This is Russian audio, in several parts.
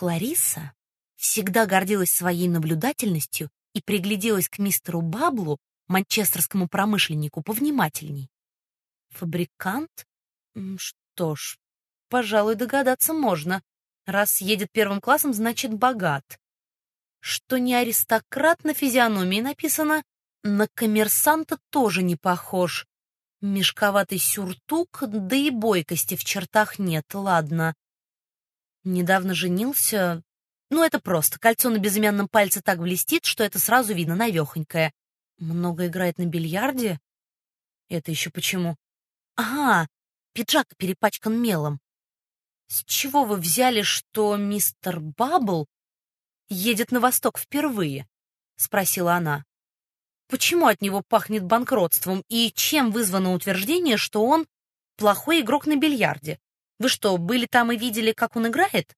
Клариса всегда гордилась своей наблюдательностью и пригляделась к мистеру Баблу, манчестерскому промышленнику, повнимательней. Фабрикант? Что ж, пожалуй, догадаться можно. Раз едет первым классом, значит, богат. Что не аристократ на физиономии написано, на коммерсанта тоже не похож. Мешковатый сюртук, да и бойкости в чертах нет, ладно. Недавно женился. Ну, это просто. Кольцо на безымянном пальце так блестит, что это сразу видно, навехонькое. Много играет на бильярде? Это еще почему? Ага, пиджак перепачкан мелом. С чего вы взяли, что мистер Баббл едет на восток впервые? Спросила она. Почему от него пахнет банкротством и чем вызвано утверждение, что он плохой игрок на бильярде? Вы что, были там и видели, как он играет?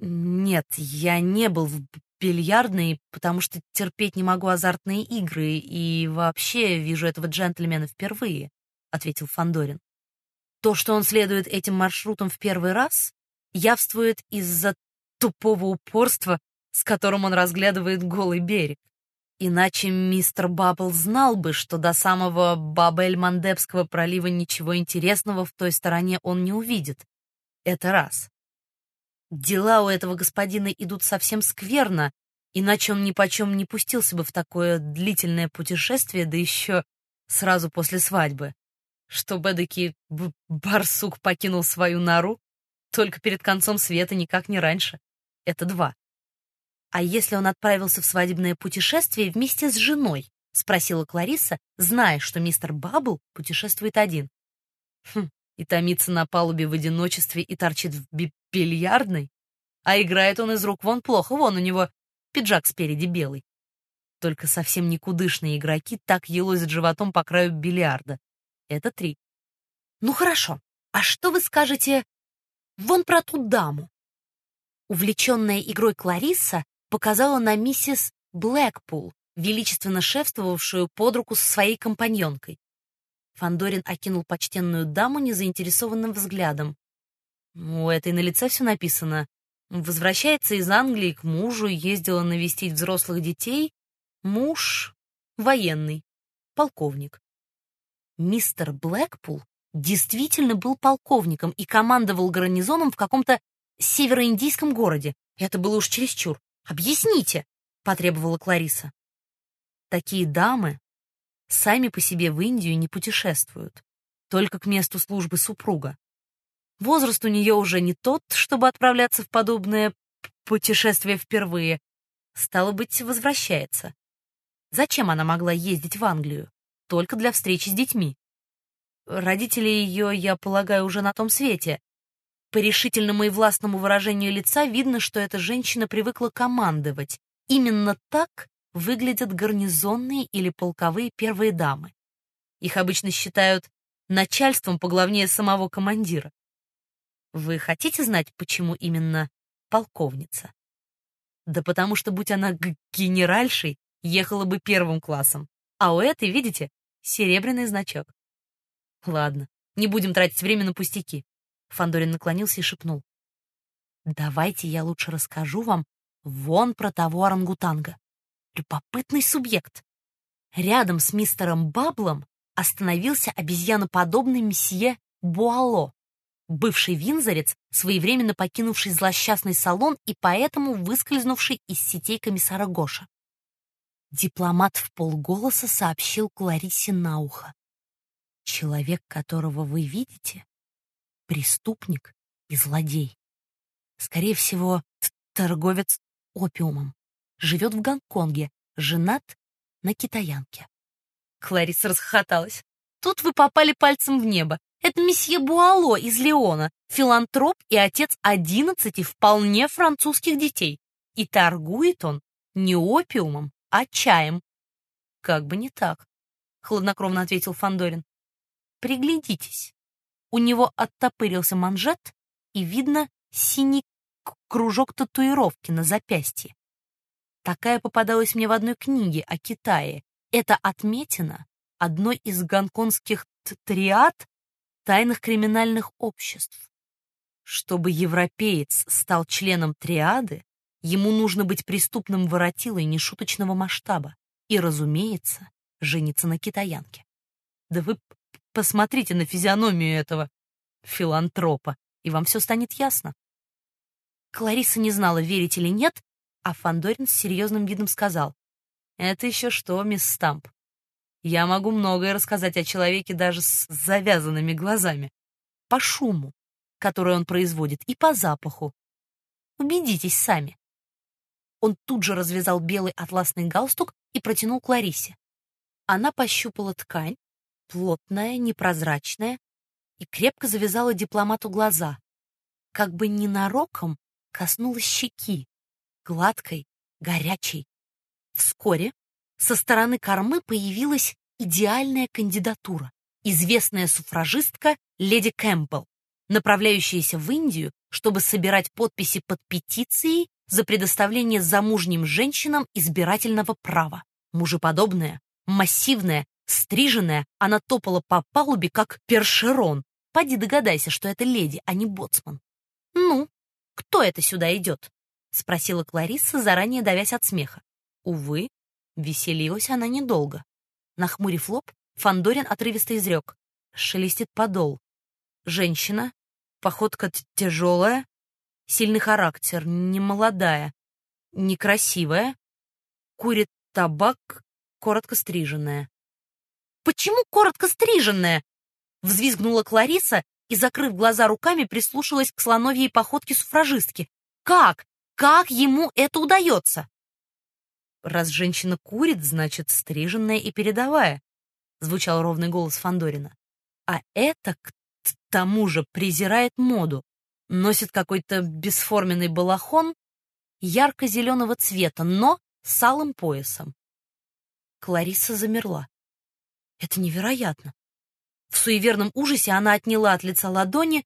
Нет, я не был в бильярдной, потому что терпеть не могу азартные игры и вообще вижу этого джентльмена впервые, ответил Фандорин. То, что он следует этим маршрутом в первый раз, явствует из-за тупого упорства, с которым он разглядывает голый берег. Иначе мистер Баббл знал бы, что до самого Бабель-Мандебского пролива ничего интересного в той стороне он не увидит. Это раз. Дела у этого господина идут совсем скверно, иначе он ни почем не пустился бы в такое длительное путешествие, да еще сразу после свадьбы. Чтобы эдакий барсук покинул свою нору только перед концом света, никак не раньше. Это два. «А если он отправился в свадебное путешествие вместе с женой?» — спросила Клариса, зная, что мистер Баббл путешествует один. Хм, и томится на палубе в одиночестве и торчит в би бильярдной? А играет он из рук вон плохо, вон у него пиджак спереди белый. Только совсем никудышные игроки так елозят животом по краю бильярда. Это три. Ну хорошо, а что вы скажете вон про ту даму? Увлеченная игрой Клариса показала на миссис Блэкпул, величественно шефствовавшую под руку со своей компаньонкой. Фандорин окинул почтенную даму незаинтересованным взглядом. У этой на лице все написано. Возвращается из Англии к мужу, ездила навестить взрослых детей. Муж военный, полковник. Мистер Блэкпул действительно был полковником и командовал гарнизоном в каком-то североиндийском городе. Это было уж чересчур. «Объясните!» — потребовала Клариса. Такие дамы сами по себе в Индию не путешествуют, только к месту службы супруга. Возраст у нее уже не тот, чтобы отправляться в подобное путешествие впервые. Стало быть, возвращается. Зачем она могла ездить в Англию? Только для встречи с детьми. Родители ее, я полагаю, уже на том свете. По решительному и властному выражению лица видно, что эта женщина привыкла командовать. Именно так выглядят гарнизонные или полковые первые дамы. Их обычно считают начальством поглавнее самого командира. Вы хотите знать, почему именно полковница? Да потому что, будь она генеральшей, ехала бы первым классом. А у этой, видите, серебряный значок. Ладно, не будем тратить время на пустяки. Фандорин наклонился и шепнул. «Давайте я лучше расскажу вам вон про того орангутанга. Любопытный субъект. Рядом с мистером Баблом остановился обезьяноподобный месье Буало, бывший винзорец, своевременно покинувший злосчастный салон и поэтому выскользнувший из сетей комиссара Гоша. Дипломат в полголоса сообщил Кларисе на ухо. «Человек, которого вы видите, преступник и злодей. Скорее всего, торговец опиумом. Живет в Гонконге, женат на китаянке. Клариса расхохоталась. Тут вы попали пальцем в небо. Это месье Буало из Леона, филантроп и отец одиннадцати вполне французских детей. И торгует он не опиумом, а чаем. Как бы не так, хладнокровно ответил Фандорин. Приглядитесь. У него оттопырился манжет, и видно синий кружок татуировки на запястье. Такая попадалась мне в одной книге о Китае. Это отметина одной из гонконгских триад тайных криминальных обществ. Чтобы европеец стал членом триады, ему нужно быть преступным воротилой нешуточного масштаба и, разумеется, жениться на китаянке. Да вы посмотрите на физиономию этого филантропа, и вам все станет ясно. Клариса не знала, верить или нет, а Фандорин с серьезным видом сказал. «Это еще что, мисс Стамп? Я могу многое рассказать о человеке даже с завязанными глазами. По шуму, который он производит, и по запаху. Убедитесь сами». Он тут же развязал белый атласный галстук и протянул Кларисе. Она пощупала ткань, плотная, непрозрачная, и крепко завязала дипломату глаза. Как бы ненароком коснулась щеки, гладкой, горячей. Вскоре со стороны кормы появилась идеальная кандидатура, известная суфражистка леди Кэмпбелл, направляющаяся в Индию, чтобы собирать подписи под петицией за предоставление замужним женщинам избирательного права. Мужеподобная, массивная, стриженная, она топала по палубе, как першерон. Поди догадайся, что это леди, а не боцман. «Ну, кто это сюда идет?» — спросила Кларисса, заранее давясь от смеха. Увы, веселилась она недолго. Нахмурив лоб, Фандорин отрывисто изрек. Шелестит подол. Женщина, походка тяжелая, сильный характер, немолодая, некрасивая, курит табак, коротко стриженная. «Почему коротко стриженная?» — взвизгнула Клариса и, закрыв глаза руками, прислушалась к слоновьей походке суфражистки. «Как? Как ему это удается?» «Раз женщина курит, значит, стриженная и передовая», — звучал ровный голос Фандорина. «А это, к тому же, презирает моду, носит какой-то бесформенный балахон ярко-зеленого цвета, но с алым поясом». Клариса замерла. «Это невероятно. В суеверном ужасе она отняла от лица ладони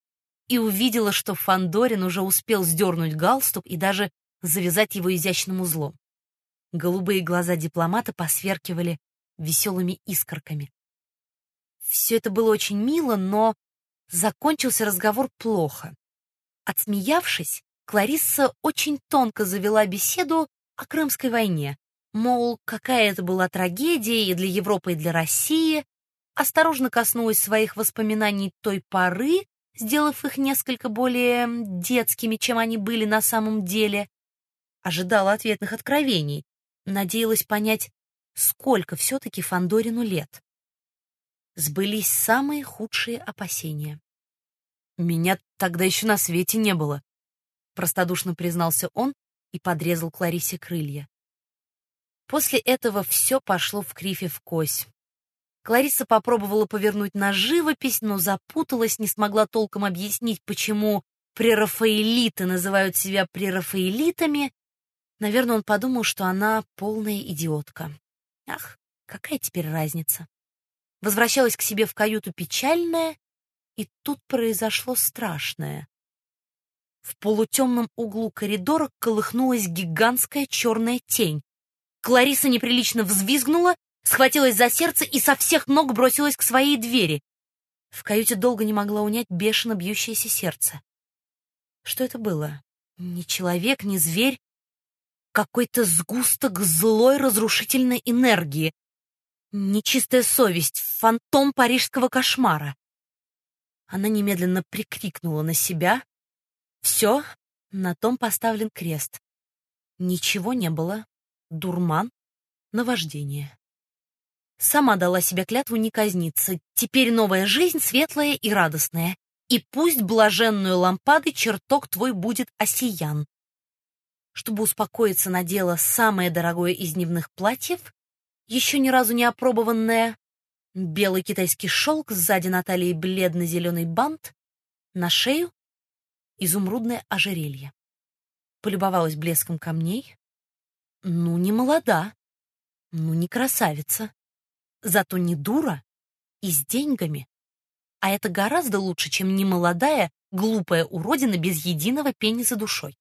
и увидела, что Фандорин уже успел сдернуть галстук и даже завязать его изящным узлом. Голубые глаза дипломата посверкивали веселыми искорками. Все это было очень мило, но закончился разговор плохо. Отсмеявшись, Кларисса очень тонко завела беседу о Крымской войне. Мол, какая это была трагедия и для Европы, и для России, осторожно коснулась своих воспоминаний той поры, сделав их несколько более детскими, чем они были на самом деле. Ожидала ответных откровений, надеялась понять, сколько все-таки Фандорину лет. Сбылись самые худшие опасения. «Меня тогда еще на свете не было», — простодушно признался он и подрезал Кларисе крылья. После этого все пошло в крифе в кось. Клариса попробовала повернуть на живопись, но запуталась, не смогла толком объяснить, почему прерафаэлиты называют себя прерафаэлитами. Наверное, он подумал, что она полная идиотка. Ах, какая теперь разница? Возвращалась к себе в каюту печальная, и тут произошло страшное. В полутемном углу коридора колыхнулась гигантская черная тень. Клариса неприлично взвизгнула схватилась за сердце и со всех ног бросилась к своей двери. В каюте долго не могла унять бешено бьющееся сердце. Что это было? Ни человек, ни зверь. Какой-то сгусток злой разрушительной энергии. Нечистая совесть, фантом парижского кошмара. Она немедленно прикрикнула на себя. Все, на том поставлен крест. Ничего не было. Дурман, наваждение. Сама дала себе клятву не казниться. Теперь новая жизнь светлая и радостная. И пусть блаженную лампады чертог твой будет осиян. Чтобы успокоиться, надела самое дорогое из дневных платьев, еще ни разу не опробованное, белый китайский шелк, сзади на талии бледно-зеленый бант, на шею изумрудное ожерелье. Полюбовалась блеском камней. Ну, не молода, ну, не красавица. Зато не дура и с деньгами. А это гораздо лучше, чем немолодая, глупая уродина без единого пени за душой.